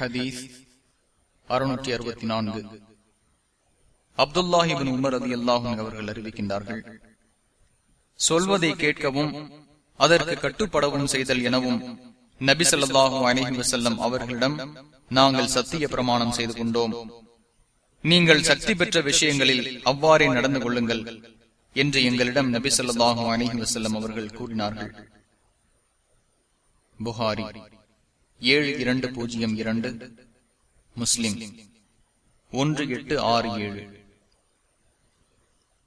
ஹதீஸ் அறுநூற்றி அறுபத்தி நான்கு. அப்துல்லாஹிபின் உமர் அதி அல்லாஹும் அவர்கள் அறிவிக்கின்றார்கள் சொல்வதை கேட்கவும் அதற்கு கட்டுப்படவும் செய்தல் எனவும் நபி சொல்லாஹும் அலஹி வசல்லம் அவர்களிடம் நாங்கள் சத்திய பிரமாணம் செய்து கொண்டோம். நீங்கள் சக்தி பெற்ற விஷயங்களில் அவ்வாறே நடந்து கொள்ளுங்கள் என்று எங்களிடம் நபி சொல்லாஹும் அலஹி வசல்லம் அவர்கள் கூறினார்கள். புகாரி ஏழு இரண்டு பூஜ்ஜியம் இரண்டு. முஸ்லிம். ஒன்று எட்டு ஆறு ஏழு.